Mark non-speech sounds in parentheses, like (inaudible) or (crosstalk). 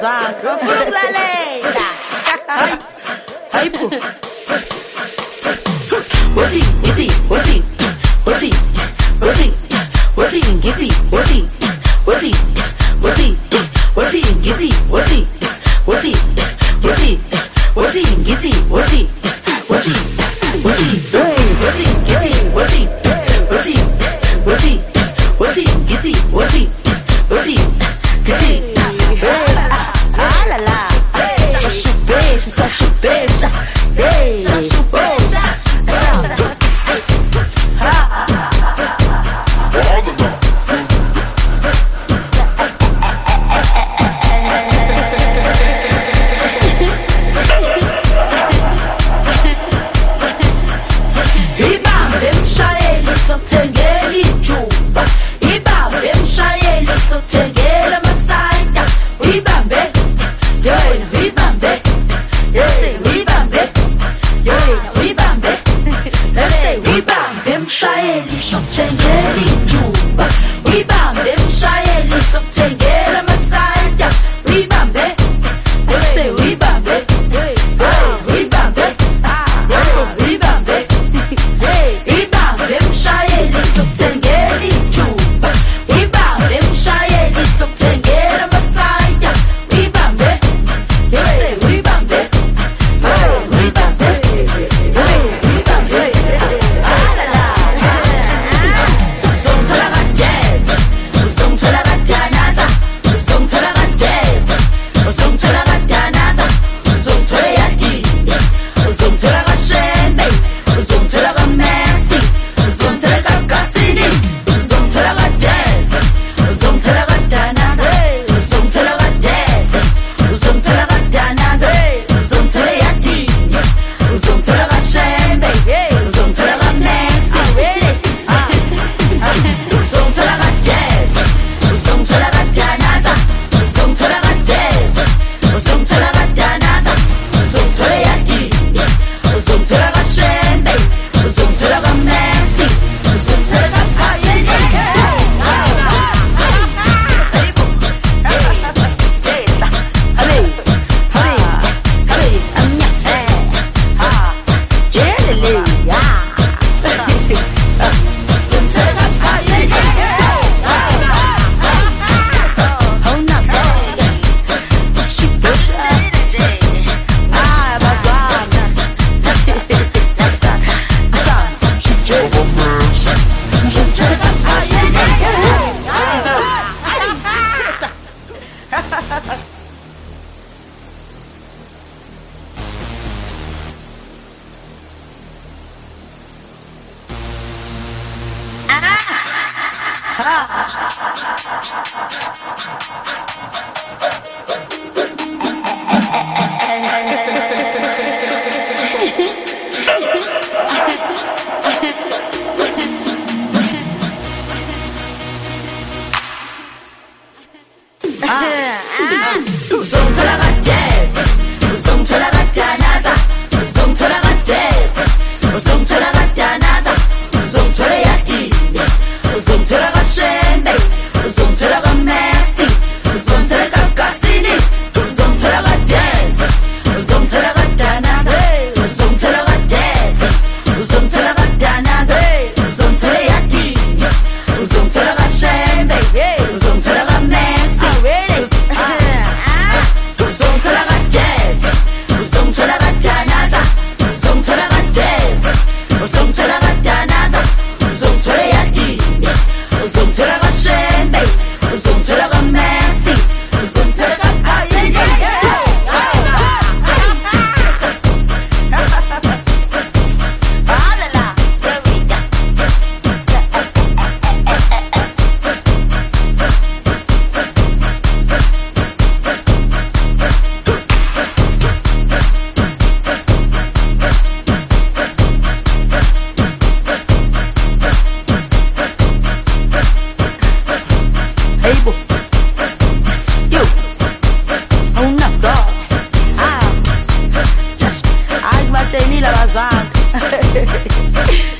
Zaca, Floresta. Ai, ai, pô. Ozi, itzi, ozi, ozi, ozi, ozi, itzi, ozi, ozi, ozi, ozi, itzi, ozi, ozi, ozi, ozi, itzi, ozi, ozi. deixa, só chupecha. Ei, só. 刷野里守阵，野里住。ああ Hey. (laughs)